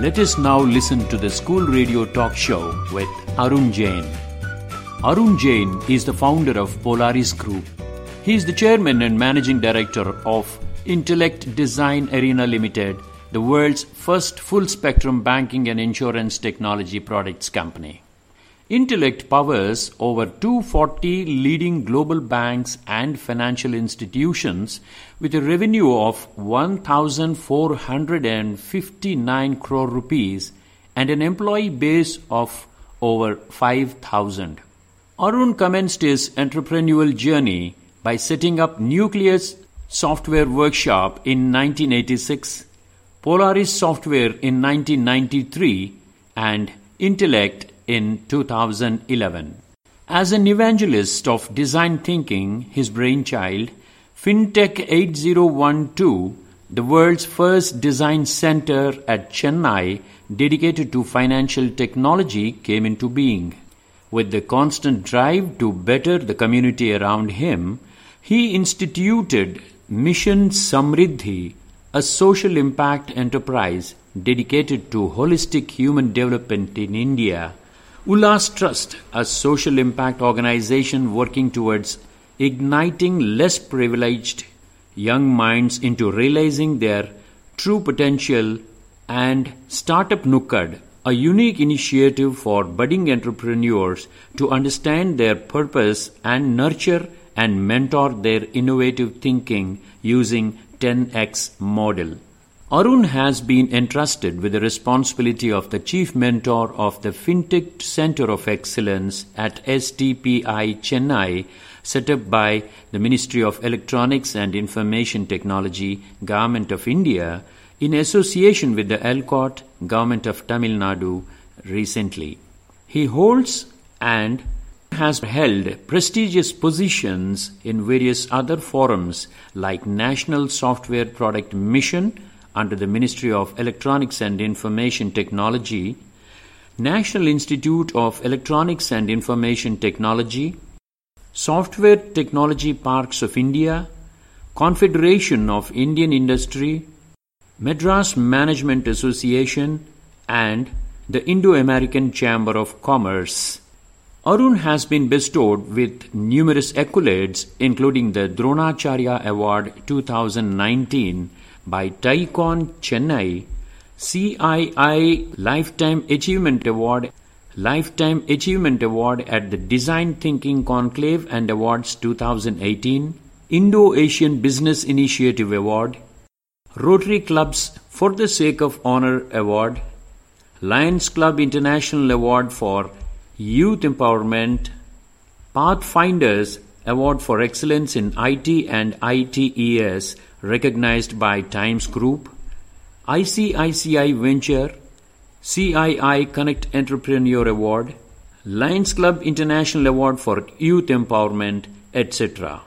Let us now listen to the school radio talk show with Arun Jain. Arun Jain is the founder of Polaris Group. He is the chairman and managing director of Intellect Design Arena Limited, the world's first full spectrum banking and insurance technology products company. Intellect powers over 240 leading global banks and financial institutions with a revenue of 1459 crore rupees and an employee base of over 5000. Arun commenced his entrepreneurial journey by setting up Nucleus Software Workshop in 1986, Polaris Software in 1993, and Intellect in 2011. As an evangelist of design thinking, his brainchild, FinTech 8012, the world's first design center at Chennai dedicated to financial technology, came into being. With the constant drive to better the community around him, he instituted Mission Samriddhi, a social impact enterprise dedicated to holistic human development in India Ullas Trust, a social impact organization working towards igniting less privileged young minds into realizing their true potential, and Startup Nukkad, a unique initiative for budding entrepreneurs to understand their purpose and nurture and mentor their innovative thinking using 10x model. Arun has been entrusted with the responsibility of the chief mentor of the FinTech Center of Excellence at STPI Chennai, set up by the Ministry of Electronics and Information Technology, Government of India, in association with the ELCOT, Government of Tamil Nadu, recently. He holds and has held prestigious positions in various other forums like National Software Product Mission under the Ministry of Electronics and Information Technology, National Institute of Electronics and Information Technology, Software Technology Parks of India, Confederation of Indian Industry, Madras Management Association, and the Indo American Chamber of Commerce. Arun has been bestowed with numerous accolades, including the Dronacharya Award 2019 by TiECon Chennai, CII Lifetime Achievement Award, Lifetime Achievement Award at the Design Thinking Conclave and Awards 2018, Indo Asian Business Initiative Award, Rotary Club's For the Sake of Honor Award, Lions Club International Award for Youth Empowerment, Pathfinders Award for Excellence in IT and ITES recognized by Times Group, ICICI Venture, CII Connect Entrepreneur Award, Lions Club International Award for Youth Empowerment, etc.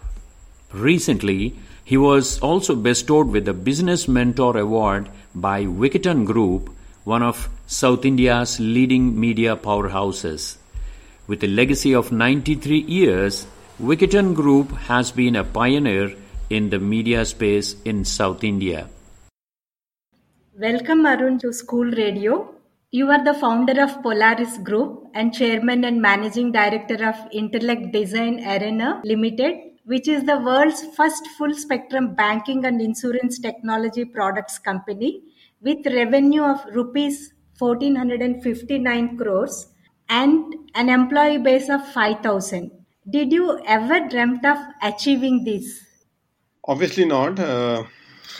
Recently, he was also bestowed with the Business Mentor Award by Vikatan Group, one of South India's leading media powerhouses. With a legacy of 93 years, Vikatan Group has been a pioneer in the media space in South India. Welcome Arun to School Radio. You are the founder of Polaris Group and chairman and managing director of Intellect Design Arena Limited, which is the world's first full spectrum banking and insurance technology products company with revenue of rupees 1459 crores and an employee base of 5000. Did you ever dreamt of achieving this? Obviously not. Uh,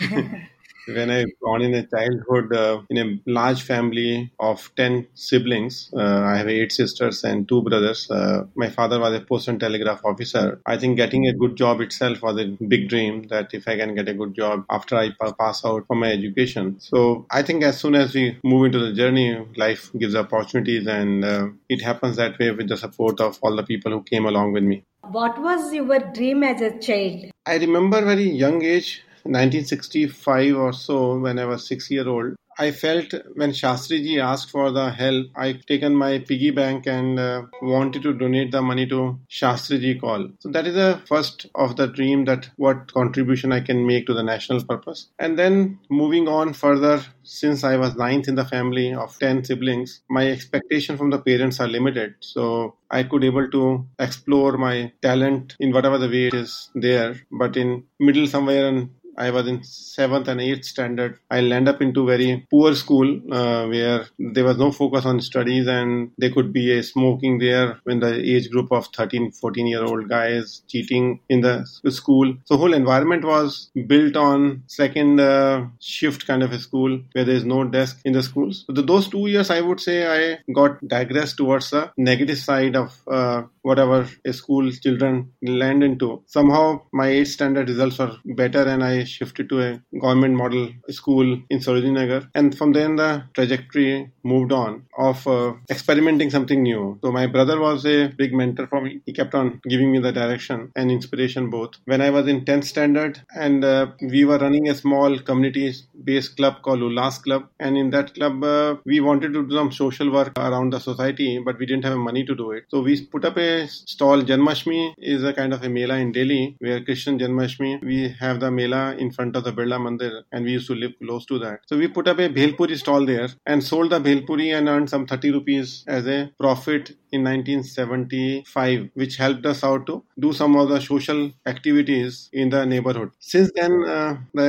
When I was born in a childhood uh, in a large family of 10 siblings, uh, I have eight sisters and two brothers. Uh, my father was a post and telegraph officer. I think getting a good job itself was a big dream that if I can get a good job after I pass out from my education. So I think as soon as we move into the journey, life gives opportunities and uh, it happens that way with the support of all the people who came along with me. What was your dream as a child? I remember very young age 1965 or so, when I was six year old, I felt when Shastriji asked for the help, I taken my piggy bank and uh, wanted to donate the money to Shastriji call. So that is the first of the dream that what contribution I can make to the national purpose. And then moving on further, since I was ninth in the family of 10 siblings, my expectation from the parents are limited. So I could able to explore my talent in whatever the way it is there. But in middle somewhere and I was in seventh and eighth standard. I land up into very poor school uh, where there was no focus on studies and there could be a smoking there when the age group of 13, 14 year old guys cheating in the school. So whole environment was built on second uh, shift kind of a school where there is no desk in the schools. So those two years, I would say I got digressed towards the negative side of uh, whatever a school children land into. Somehow my eighth standard results were better and I shifted to a government model school in Sarojini And from then the trajectory moved on of uh, experimenting something new. So my brother was a big mentor for me. He kept on giving me the direction and inspiration both. When I was in 10th standard and uh, we were running a small community based club called Ulas Club. And in that club, uh, we wanted to do some social work around the society, but we didn't have money to do it. So we put up a stall. Janmashtami is a kind of a mela in Delhi where Krishna Janmashtami, we have the mela in front of the Birla Mandir and we used to live close to that. So we put up a Bhelpuri stall there and sold the Bhelpuri and earned some 30 rupees as a profit in 1975, which helped us out to do some of the social activities in the neighborhood. Since then, uh, the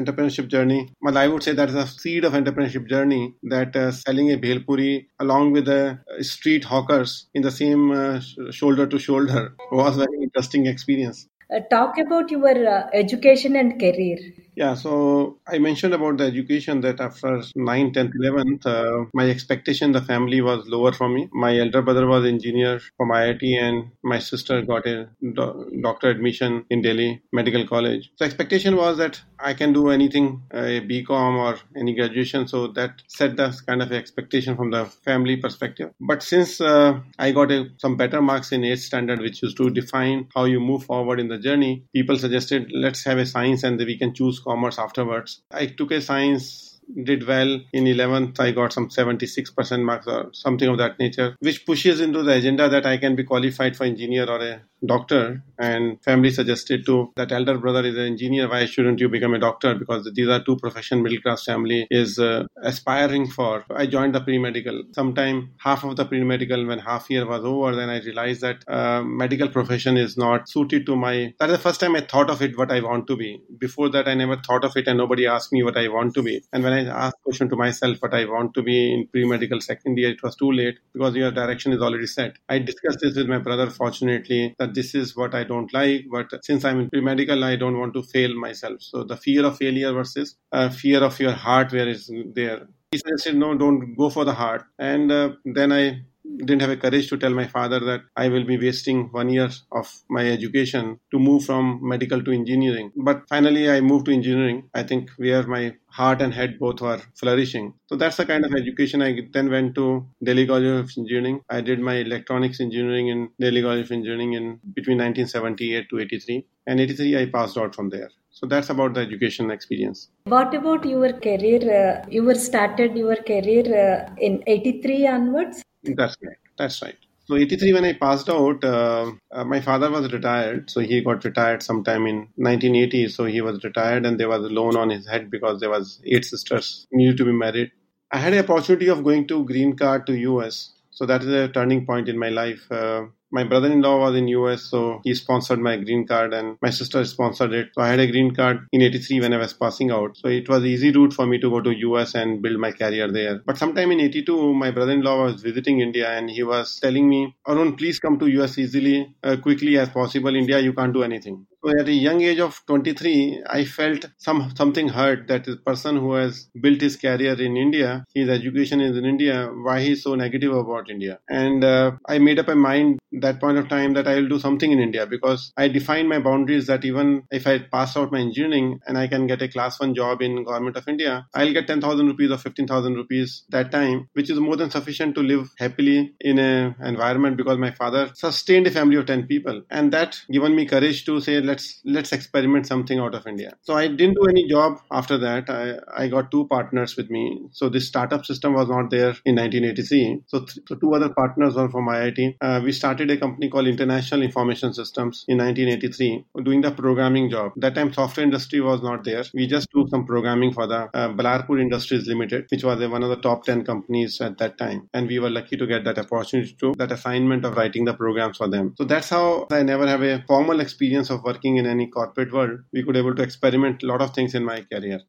entrepreneurship journey, well, I would say that is a seed of entrepreneurship journey that uh, selling a Bhelpuri along with the street hawkers in the same uh, shoulder to shoulder was very interesting experience. Uh, talk about your uh, education and career. Yeah, so I mentioned about the education that after 9th, 10th, 11th, uh, my expectation the family was lower for me. My elder brother was engineer from IIT and my sister got a do- doctor admission in Delhi Medical College. So expectation was that I can do anything, a BCom or any graduation. So that set the kind of expectation from the family perspective. But since uh, I got a, some better marks in 8th standard, which is to define how you move forward in the journey, people suggested let's have a science and we can choose commerce afterwards. I took a science did well in 11th i got some 76% marks or something of that nature which pushes into the agenda that i can be qualified for engineer or a doctor. And family suggested to that elder brother is an engineer why shouldn't you become a doctor? Because these are two profession middle class family is uh, aspiring for. I joined the pre-medical. Sometime half of the pre-medical when half year was over then i realized that uh, medical profession is not suited to my that's the first time i thought of it what i want to be. Before that i never thought of it and nobody asked me what i want to be. And when i asked question to myself but i want to be in pre-medical second year it was too late because your direction is already set i discussed this with my brother fortunately that this is what I don't like, but since I'm in pre-medical, I don't want to fail myself. So the fear of failure versus uh, fear of your heart, where is there? He said, no, don't go for the heart. And uh, then I didn't have a courage to tell my father that I will be wasting one year of my education to move from medical to engineering. But finally, I moved to engineering. I think where my heart and head both were flourishing. So that's the kind of education I then went to Delhi College of Engineering. I did my electronics engineering in Delhi College of Engineering in between 1978 to 83. And 83, I passed out from there. So that's about the education experience. What about your career? Uh, you were started your career uh, in 83 onwards? That's right. That's right. So 83 when I passed out, uh, uh, my father was retired. So he got retired sometime in 1980. So he was retired and there was a loan on his head because there was eight sisters needed to be married. I had an opportunity of going to green card to US. So that is a turning point in my life. Uh, my brother-in-law was in US, so he sponsored my green card, and my sister sponsored it. So I had a green card in '83 when I was passing out. So it was easy route for me to go to US and build my career there. But sometime in '82, my brother-in-law was visiting India, and he was telling me, "Arun, please come to US easily, uh, quickly as possible. India, you can't do anything." So at a young age of 23, I felt some something hurt that the person who has built his career in India, his education is in India, why he's so negative about India. And uh, I made up my mind that point of time that I will do something in India because I defined my boundaries that even if I pass out my engineering and I can get a class one job in government of India, I'll get 10,000 rupees or 15,000 rupees that time, which is more than sufficient to live happily in an environment because my father sustained a family of 10 people. And that given me courage to say, let's, let's experiment something out of India. So I didn't do any job after that. I, I got two partners with me. So this startup system was not there in 1983. So, th- so two other partners were from IIT. Uh, we started started a company called International Information Systems in 1983, doing the programming job. That time, software industry was not there. We just do some programming for the uh, Ballarpur Industries Limited, which was one of the top 10 companies at that time. And we were lucky to get that opportunity to that assignment of writing the programs for them. So that's how I never have a formal experience of working in any corporate world. We could able to experiment a lot of things in my career.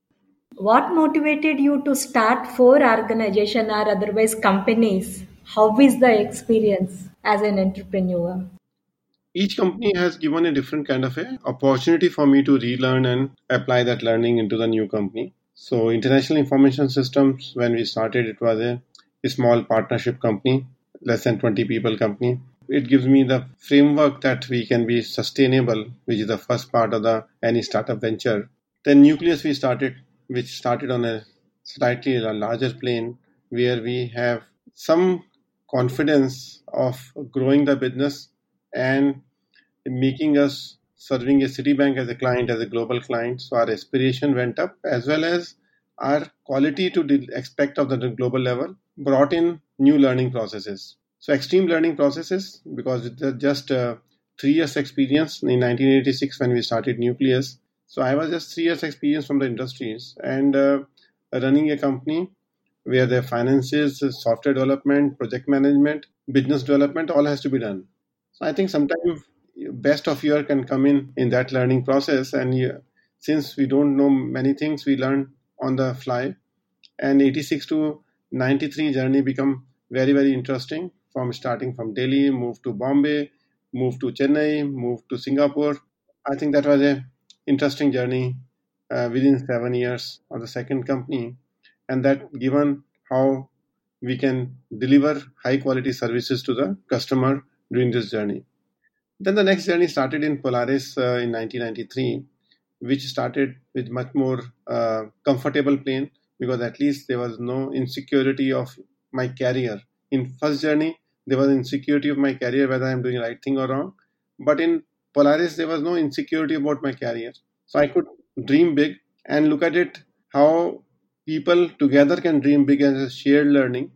What motivated you to start four organization or otherwise companies? How is the experience? As an entrepreneur? Each company has given a different kind of a opportunity for me to relearn and apply that learning into the new company. So International Information Systems, when we started, it was a, a small partnership company, less than 20 people company. It gives me the framework that we can be sustainable, which is the first part of the any startup venture. Then Nucleus we started, which started on a slightly larger plane where we have some confidence of growing the business and making us serving a Citibank as a client, as a global client. So our aspiration went up as well as our quality to expect of the global level brought in new learning processes. So extreme learning processes because just uh, three years experience in 1986 when we started Nucleus. So I was just three years experience from the industries and uh, running a company where the finances, software development, project management, business development, all has to be done. So I think sometimes best of year can come in in that learning process. And you, since we don't know many things, we learn on the fly. And 86 to 93 journey become very very interesting. From starting from Delhi, move to Bombay, move to Chennai, move to Singapore. I think that was a interesting journey uh, within seven years of the second company and that given how we can deliver high quality services to the customer during this journey. Then the next journey started in Polaris uh, in 1993, which started with much more uh, comfortable plane because at least there was no insecurity of my career. In first journey, there was insecurity of my career whether I'm doing right thing or wrong. But in Polaris, there was no insecurity about my career. So I could dream big and look at it how people together can dream big as a shared learning.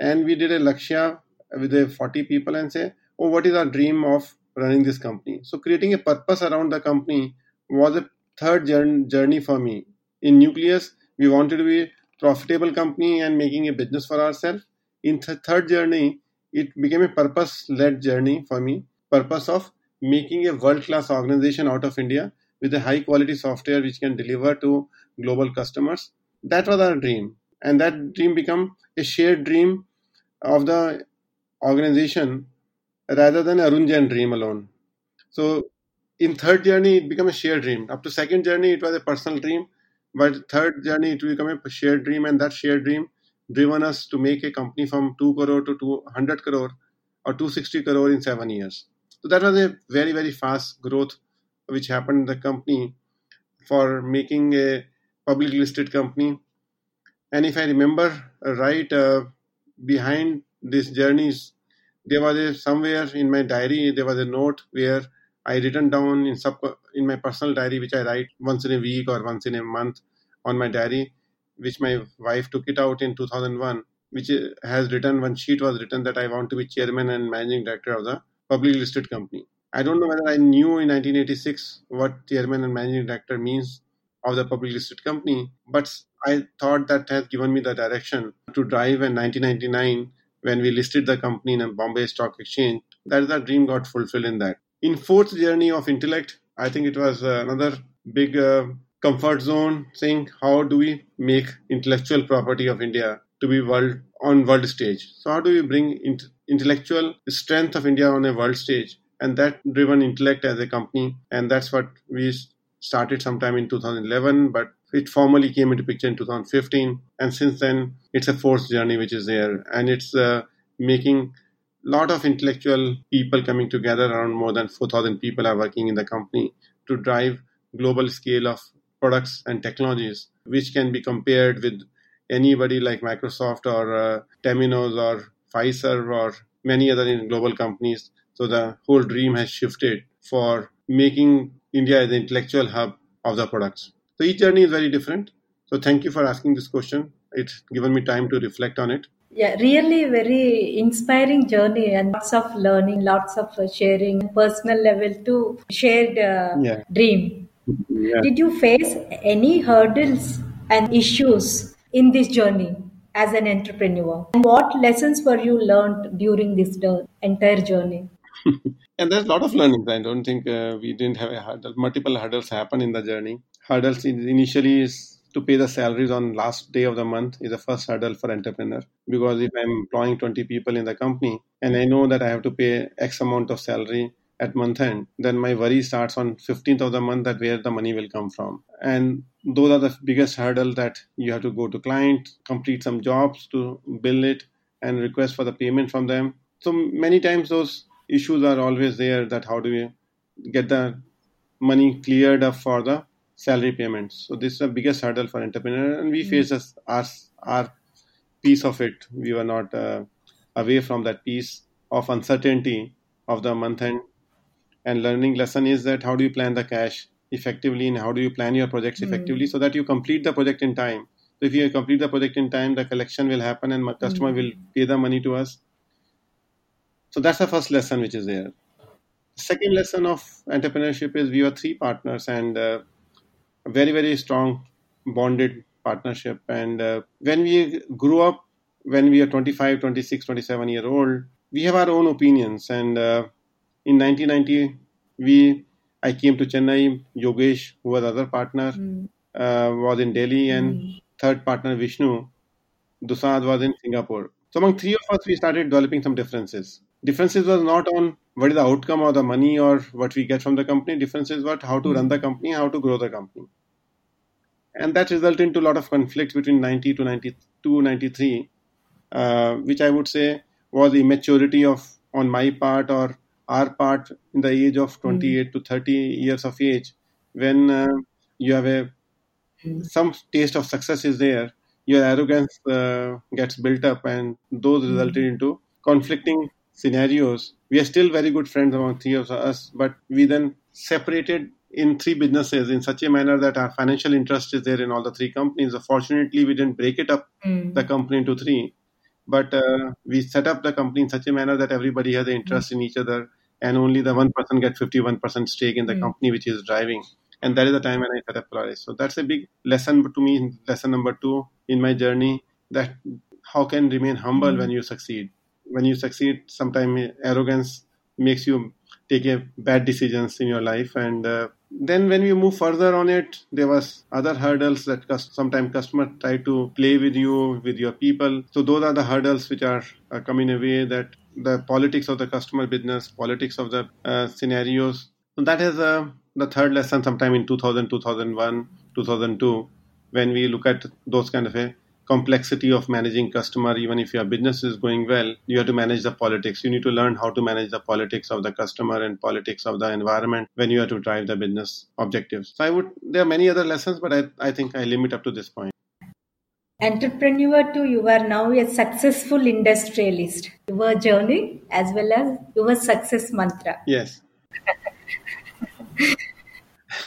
And we did a Lakshya with a 40 people and say, oh, what is our dream of running this company? So creating a purpose around the company was a third journey for me. In Nucleus, we wanted to be a profitable company and making a business for ourselves. In the third journey, it became a purpose-led journey for me. Purpose of making a world-class organization out of India with a high-quality software which can deliver to global customers that was our dream and that dream become a shared dream of the organization rather than Arun Jain dream alone. So in third journey it became a shared dream. Up to second journey it was a personal dream, but third journey it became a shared dream, and that shared dream driven us to make a company from two crore to 200 crore or 260 crore in seven years. So that was a very very fast growth which happened in the company for making a public listed company. And if I remember right, uh, behind these journeys, there was a, somewhere in my diary there was a note where I written down in sub in my personal diary, which I write once in a week or once in a month on my diary, which my wife took it out in 2001, which has written one sheet was written that I want to be chairman and managing director of the publicly listed company. I don't know whether I knew in 1986 what chairman and managing director means of the public listed company. But I thought that has given me the direction to drive in 1999 when we listed the company in a Bombay Stock Exchange. That is the dream got fulfilled in that. In fourth journey of intellect, I think it was uh, another big uh, comfort zone saying how do we make intellectual property of India to be world on world stage. So how do we bring int- intellectual strength of India on a world stage? And that driven intellect as a company, and that's what we started sometime in 2011, but it formally came into picture in 2015. And since then, it's a fourth journey which is there, and it's uh, making lot of intellectual people coming together. Around more than 4,000 people are working in the company to drive global scale of products and technologies, which can be compared with anybody like Microsoft or uh, Temenos or Fiserv or many other global companies. So the whole dream has shifted for making India the intellectual hub of the products. So each journey is very different. So thank you for asking this question. It's given me time to reflect on it. Yeah, really very inspiring journey and lots of learning, lots of sharing, personal level to shared uh, yeah. dream. Yeah. Did you face any hurdles and issues in this journey as an entrepreneur? And what lessons were you learned during this entire journey? and there's a lot of learning. I don't think uh, we didn't have a hurdle. Multiple hurdles happen in the journey. Hurdles initially is to pay the salaries on last day of the month is the first hurdle for entrepreneur because if i'm employing 20 people in the company and i know that i have to pay x amount of salary at month end then my worry starts on 15th of the month that where the money will come from and those are the biggest hurdle that you have to go to client complete some jobs to bill it and request for the payment from them so many times those issues are always there that how do we get the money cleared up for the salary payments. So this is the biggest hurdle for entrepreneur, and we mm. face as our our piece of it. We were not uh, away from that piece of uncertainty of the month end. And learning lesson is that how do you plan the cash effectively, and how do you plan your projects mm. effectively, so that you complete the project in time. So if you complete the project in time, the collection will happen, and my customer mm. will pay the money to us. So that's the first lesson which is there. Second lesson of entrepreneurship is we were three partners, and uh, a very very strong bonded partnership and uh, when we grew up when we are 25 26 27 year old we have our own opinions and uh, in 1990 we i came to chennai yogesh who was other partner mm. uh, was in delhi and mm. third partner vishnu dusad was in singapore so among three of us we started developing some differences differences was not on what is the outcome or the money or what we get from the company differences what how to run the company how to grow the company and that resulted into a lot of conflict between 90 to 92 93 uh, which i would say was immaturity of on my part or our part in the age of 28 mm. to 30 years of age when uh, you have a mm. some taste of success is there your arrogance uh, gets built up and those mm. resulted into conflicting scenarios. We are still very good friends among three of us, but we then separated in three businesses in such a manner that our financial interest is there in all the three companies. Fortunately, we didn't break it up, mm. the company into three, but uh, we set up the company in such a manner that everybody has an interest mm. in each other, and only the one person gets 51% stake in the mm. company which is driving. And that is the time when I set up Polaris. So that's a big lesson to me, lesson number two in my journey that how can remain humble mm. when you succeed when you succeed, sometimes arrogance makes you take a bad decisions in your life. And uh, then when you move further on it, there was other hurdles that sometimes customer try to play with you, with your people. So those are the hurdles which are, are coming away that the politics of the customer business, politics of the uh, scenarios. So that is uh, the third lesson sometime in 2000, 2001, 2002, when we look at those kind of a complexity of managing customer even if your business is going well you have to manage the politics. You need to learn how to manage the politics of the customer and politics of the environment when you have to drive the business objectives. So i would there are many other lessons but i, I think i limit up to this point. Entrepreneur too you are now a successful industrialist. Your journey as well as your success mantra. Yes.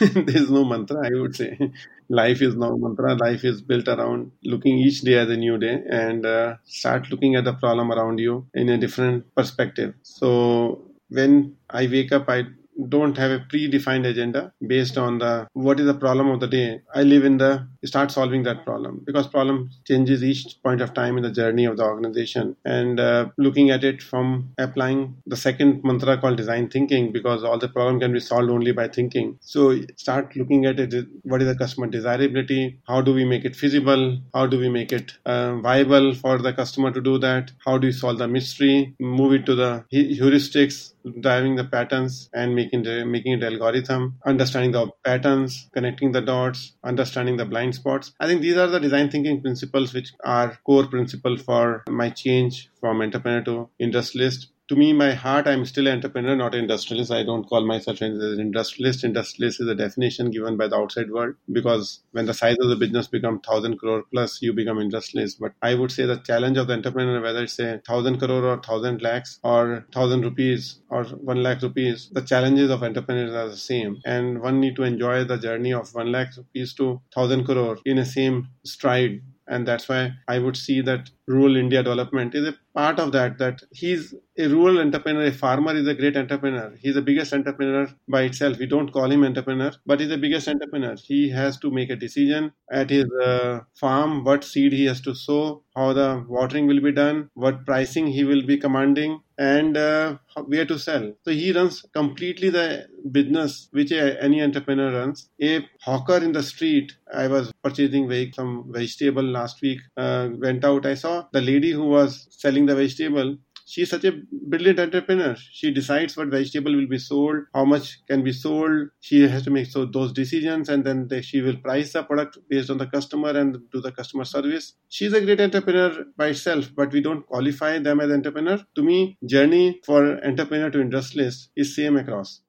There's no mantra i would say life is now mantra. Life is built around looking each day as a new day and uh, start looking at the problem around you in a different perspective. So when i wake up i don't have a predefined agenda based on the what is the problem of the day. I live in the start solving that problem. Because problem changes each point of time in the journey of the organization. And uh, looking at it from applying the second mantra called design thinking because all the problem can be solved only by thinking. So start looking at it what is the customer desirability? How do we make it feasible? How do we make it uh, viable for the customer to do that? How do we solve the mystery? Move it to the heuristics driving the patterns and making the making it algorithm understanding the patterns connecting the dots understanding the blind spots. I think these are the design thinking principles which are core principle for my change from entrepreneur to industrialist to me, my heart, I'm still an entrepreneur, not an industrialist. I don't call myself an industrialist. Industrialist is a definition given by the outside world because when the size of the business becomes thousand crore plus, you become industrialist. But I would say the challenge of the entrepreneur, whether it's a thousand crore or thousand lakhs or thousand rupees or one lakh rupees, the challenges of entrepreneurs are the same. And one need to enjoy the journey of one lakh rupees to thousand crore in a same stride and that's why i would see that rural india development is a part of that that he's a rural entrepreneur a farmer is a great entrepreneur he's the biggest entrepreneur by itself we don't call him entrepreneur but he's the biggest entrepreneur he has to make a decision at his uh, farm what seed he has to sow how the watering will be done what pricing he will be commanding and uh, where to sell. So he runs completely the business which a, any entrepreneur runs. A hawker in the street, I was purchasing some vegetable last week, uh, went out. I saw the lady who was selling the vegetable she's such a brilliant entrepreneur. She decides what vegetable will be sold, how much can be sold. She has to make so those decisions, and then they, she will price the product based on the customer and do the customer service. She's a great entrepreneur by itself, but we don't qualify them as entrepreneur. To me, journey for entrepreneur to industrialist is same across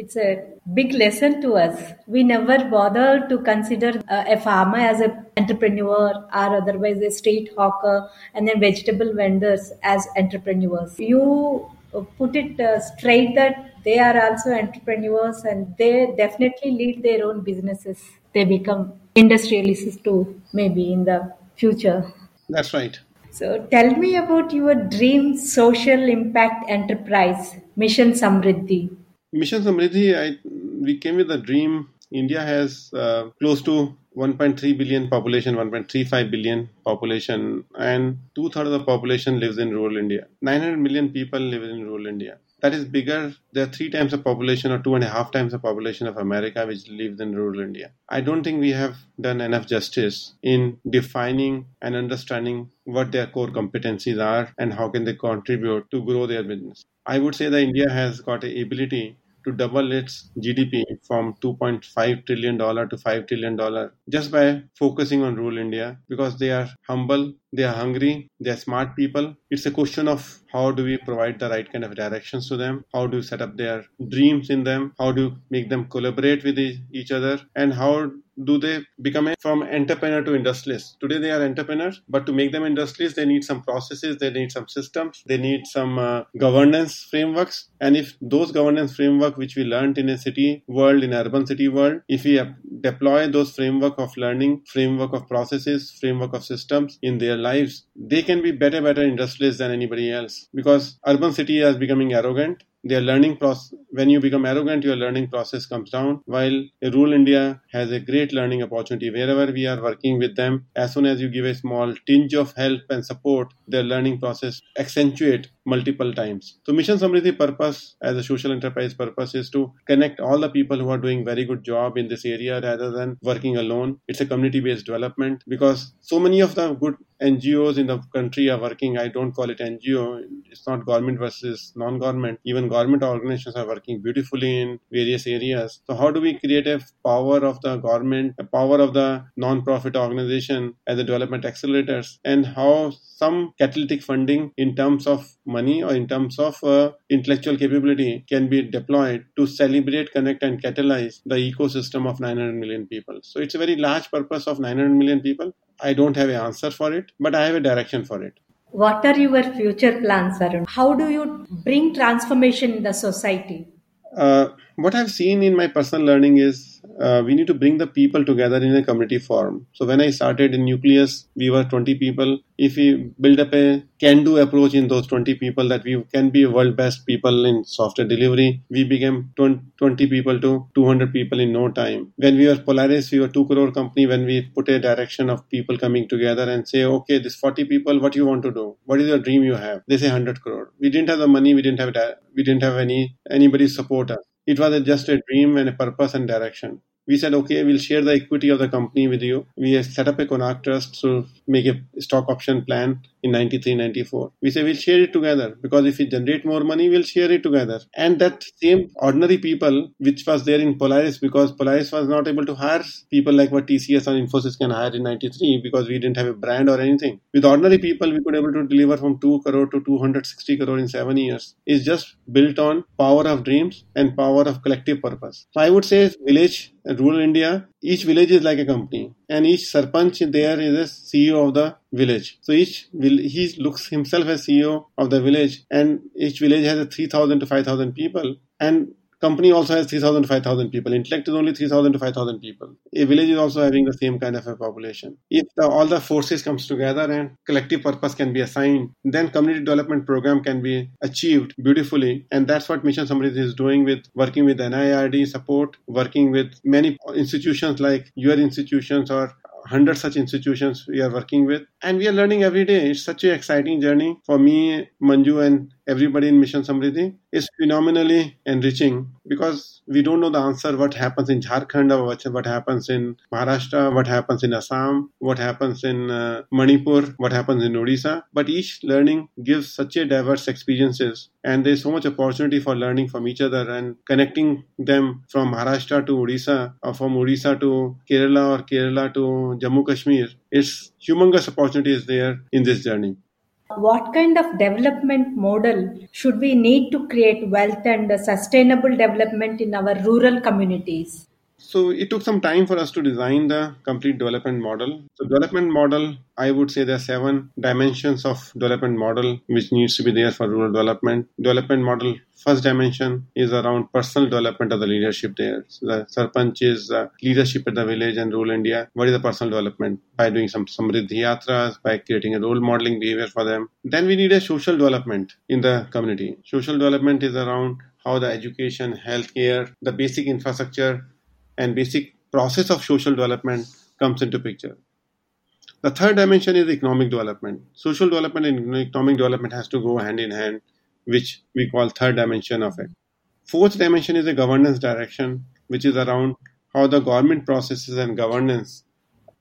it's a big lesson to us. We never bother to consider uh, a farmer as an entrepreneur or otherwise a street hawker and then vegetable vendors as entrepreneurs. You put it uh, straight that they are also entrepreneurs and they definitely lead their own businesses. They become industrialists too, maybe in the future. That's right. So tell me about your dream social impact enterprise, Mission Samriddhi. Mission Samriddhi, I, we came with a dream. India has uh, close to 1.3 billion population, 1.35 billion population, and two thirds of the population lives in rural India. 900 million people live in rural India. That is bigger. There are three times the population, or two and a half times the population of America, which lives in rural India. I don't think we have done enough justice in defining and understanding what their core competencies are and how can they contribute to grow their business. I would say that India has got the ability to double its GDP from 2.5 trillion dollar to 5 trillion dollar just by focusing on rural India because they are humble, they are hungry, they are smart people. It's a question of how do we provide the right kind of directions to them, how do we set up their dreams in them, how do make them collaborate with each other, and how do they become a, from entrepreneur to industrialist? Today they are entrepreneurs, but to make them industrialists, they need some processes, they need some systems, they need some uh, governance frameworks. And if those governance framework which we learned in a city world, in urban city world, if we deploy those framework of learning, framework of processes, framework of systems in their lives, they can be better, better industrialists than anybody else. Because urban city is becoming arrogant. Their learning process when you become arrogant your learning process comes down. While rural india has a great learning opportunity wherever we are working with them as soon as you give a small tinge of help and support their learning process accentuate multiple times. So mission samriddhi purpose as a social enterprise purpose is to connect all the people who are doing very good job in this area rather than working alone. It's a community based development because so many of the good ngos in the country are working i don't call it ngo it's not government versus non government even government organizations are working beautifully in various areas. So how do we create a power of the government, a power of the non-profit organization as a development accelerators, and how some catalytic funding in terms of money or in terms of uh, intellectual capability can be deployed to celebrate, connect, and catalyze the ecosystem of 900 million people. So it's a very large purpose of 900 million people. I don't have an answer for it, but I have a direction for it. What are your future plans, Arun? How do you bring transformation in the society? Uh, what I've seen in my personal learning is uh, we need to bring the people together in a community form. So when I started in Nucleus, we were 20 people. If we build up a can-do approach in those 20 people that we can be world best people in software delivery, we became 20 people to 200 people in no time. When we were Polaris, we were 2 crore company. When we put a direction of people coming together and say, okay, this 40 people, what you want to do? What is your dream you have? They say 100 crore. We didn't have the money. We didn't have we didn't have any anybody support us. It was just a dream and a purpose and direction. We said, okay, we'll share the equity of the company with you. We set up a Konark Trust to make a stock option plan in 93, 94. We say we'll share it together because if we generate more money, we'll share it together. And that same ordinary people, which was there in Polaris, because Polaris was not able to hire people like what TCS or Infosys can hire in 93 because we didn't have a brand or anything. With ordinary people, we could able to deliver from 2 crore to 260 crore in seven years. It's just built on power of dreams and power of collective purpose. So I would say village rural India, each village is like a company, and each sarpanch there is a CEO of the village. So each he looks himself as CEO of the village, and each village has a 3,000 to 5,000 people, and company also has 3000 to 5000 people. Intellect is only 3000 to 5000 people. A village is also having the same kind of a population. If the, all the forces comes together and collective purpose can be assigned then community development program can be achieved beautifully. And that's what mission samriddhi is doing with working with NIRD support working with many institutions like your institutions or 100 such institutions we are working with. And we are learning every day. It's such an exciting journey for me manju and everybody in mission samriddhi is phenomenally enriching because we don't know the answer what happens in jharkhand or what, happens in maharashtra what happens in assam what happens in uh, manipur what happens in odisha. But each learning gives such a diverse experiences and there's so much opportunity for learning from each other and connecting them from maharashtra to odisha or from odisha to kerala or kerala to jammu kashmir. It's humongous opportunities there in this journey what kind of development model should we need to create wealth and sustainable development in our rural communities? So it took some time for us to design the complete development model. So development model, I would say there are seven dimensions of development model which needs to be there for rural development. Development model first dimension is around personal development of the leadership there. So the sarpanch is uh, leadership at the village and rural India. What is the personal development? By doing some samriddhi yatras, by creating a role modeling behavior for them. Then we need a social development in the community. Social development is around how the education, healthcare, the basic infrastructure and basic process of social development comes into picture. The third dimension is economic development. Social development and economic development has to go hand in hand, which we call third dimension of it. Fourth dimension is the governance direction, which is around how the government processes and governance,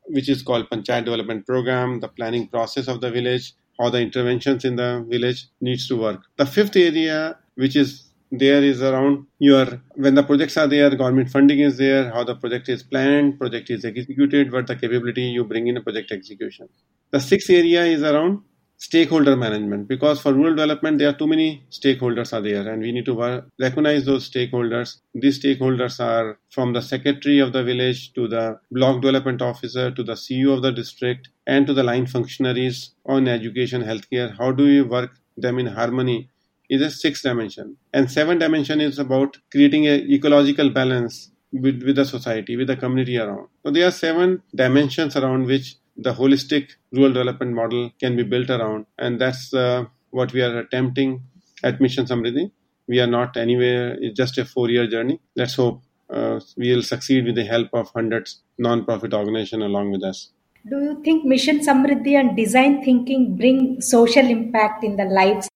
which is called Panchayat Development Program, the planning process of the village, how the interventions in the village needs to work. The fifth area, which is there is around your when the projects are there government funding is there how the project is planned project is executed what the capability you bring in a project execution. The sixth area is around stakeholder management because for rural development there are too many stakeholders are there and we need to recognize those stakeholders. These stakeholders are from the secretary of the village to the block development officer to the ceo of the district and to the line functionaries on education healthcare. How do we work them in harmony is a sixth dimension. And seven dimension is about creating a ecological balance with, with the society, with the community around. So there are seven dimensions around which the holistic rural development model can be built around. And that's uh, what we are attempting at Mission Samriddhi. We are not anywhere, it's just a four year journey. Let's hope uh, we will succeed with the help of hundreds non-profit organizations along with us. Do you think Mission Samriddhi and design thinking bring social impact in the lives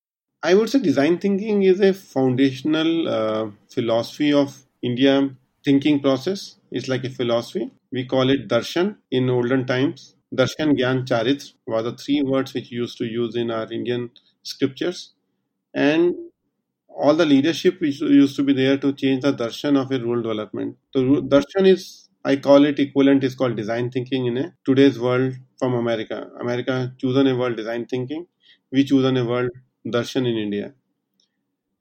I would say design thinking is a foundational uh, philosophy of India thinking process. It's like a philosophy. We call it darshan in olden times. Darshan, Gyan, Charitra were the three words which used to use in our Indian scriptures. And all the leadership which used to be there to change the darshan of a rural development. So darshan is, I call it equivalent, is called design thinking in a today's world from America. America chosen a world design thinking. We chosen a world darshan in India.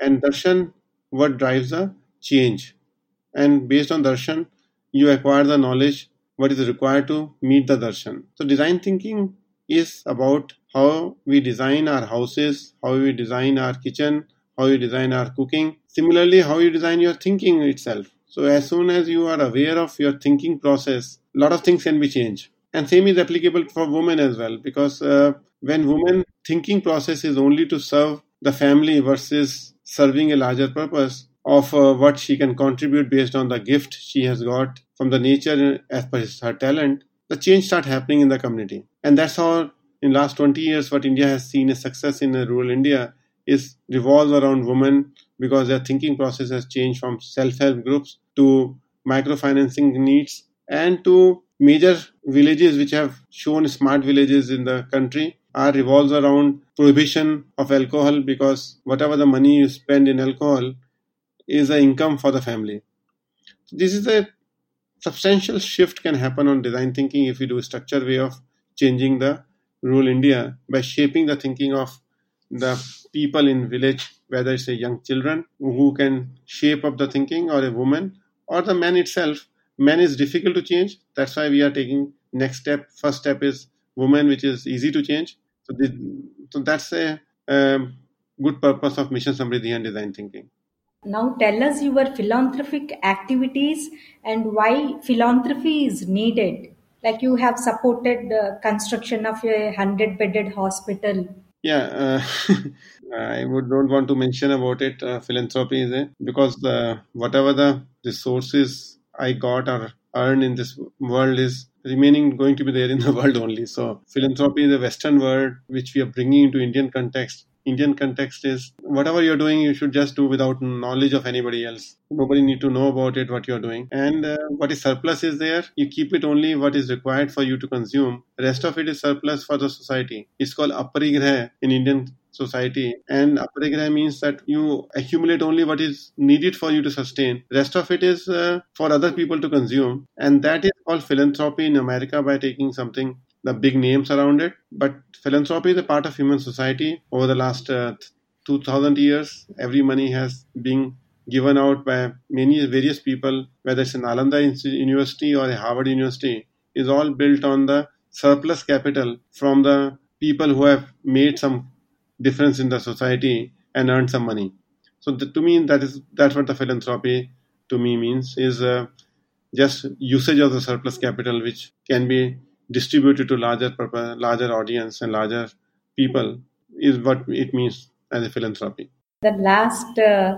And darshan, what drives the change? And based on darshan, you acquire the knowledge what is required to meet the darshan. So design thinking is about how we design our houses, how we design our kitchen, how you design our cooking. Similarly, how you design your thinking itself. So as soon as you are aware of your thinking process, a lot of things can be changed. And same is applicable for women as well, because uh, when women thinking process is only to serve the family versus serving a larger purpose of uh, what she can contribute based on the gift she has got from the nature as per her talent the change start happening in the community. And that's how in last 20 years what india has seen a success in rural india is revolves around women because their thinking process has changed from self-help groups to microfinancing needs and to major villages which have shown smart villages in the country are revolves around prohibition of alcohol because whatever the money you spend in alcohol is the income for the family. This is a substantial shift can happen on design thinking if you do a structured way of changing the rural India by shaping the thinking of the people in village, whether it's a young children who can shape up the thinking or a woman or the man itself. Man is difficult to change. That's why we are taking next step. First step is woman, which is easy to change. So, this, so that's a um, good purpose of Mission Samriddhi and design thinking. Now tell us your philanthropic activities and why philanthropy is needed. Like you have supported the construction of a hundred bedded hospital. Yeah, uh, I would don't want to mention about it. Uh, philanthropy is a, because the whatever the resources I got or earned in this world is remaining going to be there in the world only. So philanthropy is a Western word which we are bringing into Indian context Indian context is whatever you're doing, you should just do without knowledge of anybody else. Nobody need to know about it, what you're doing. And uh, what is surplus is there, you keep it only what is required for you to consume. Rest of it is surplus for the society. It's called aparigraha in Indian society. And aparigraha means that you accumulate only what is needed for you to sustain. Rest of it is uh, for other people to consume. And that is called philanthropy in America by taking something the big names around it. But philanthropy is a part of human society. Over the last uh, 2000 years, every money has been given out by many various people, whether it's a Nalanda University or a Harvard University, is all built on the surplus capital from the people who have made some difference in the society and earn some money. So the, to me, that is that's what the philanthropy to me means is uh, just usage of the surplus capital, which can be distributed to larger purpose, larger audience and larger people is what it means as a philanthropy. The last uh,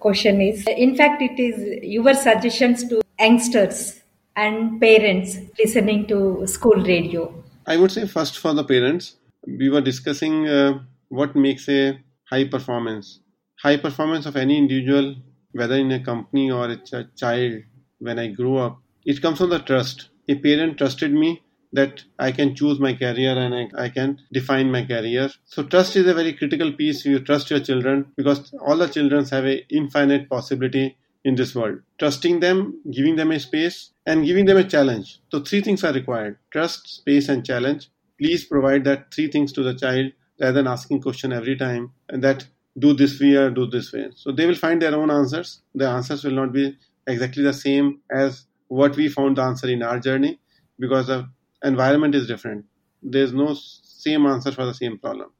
question is, in fact, it is your suggestions to youngsters and parents listening to school radio. I would say first for the parents, we were discussing uh, what makes a high performance. High performance of any individual, whether in a company or a child, when I grew up, it comes from the trust. A parent trusted me that I can choose my career and I, I, can define my career. So trust is a very critical piece. You trust your children because all the children have an infinite possibility in this world. Trusting them, giving them a space, and giving them a challenge. So three things are required: trust, space, and challenge. Please provide that three things to the child rather than asking question every time and that do this way or do this way. So they will find their own answers. The answers will not be exactly the same as what we found the answer in our journey because the environment is different. There's no same answer for the same problem.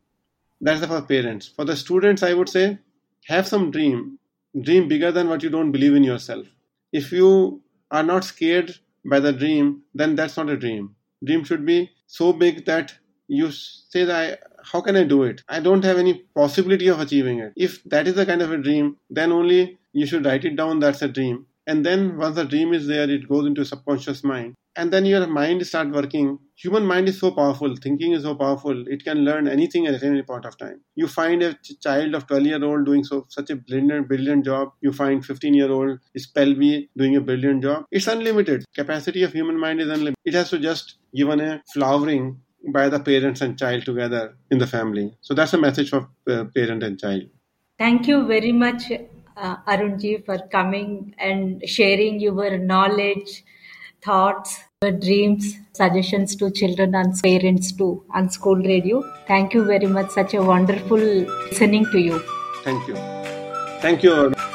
That's for parents. For the students, I would say have some dream. Dream bigger than what you don't believe in yourself. If you are not scared by the dream, then that's not a dream. Dream should be so big that you say that I, how can I do it? I don't have any possibility of achieving it. If that is the kind of a dream, then only you should write it down that's a dream. And then once the dream is there, it goes into subconscious mind. And then your mind start working. Human mind is so powerful thinking is so powerful it can learn anything at any point of time. You find a child of 12 year old doing so such a brilliant brilliant job. You find 15 year old spelby doing a brilliant job. It's unlimited. Capacity of human mind is unlimited. It has to just given a flowering by the parents and child together in the family so that's a message for uh, parent and child thank you very much uh, arunji for coming and sharing your knowledge thoughts, your dreams, suggestions to children and parents too on school radio. Thank you very much. Such a wonderful listening to you. Thank you. Thank you.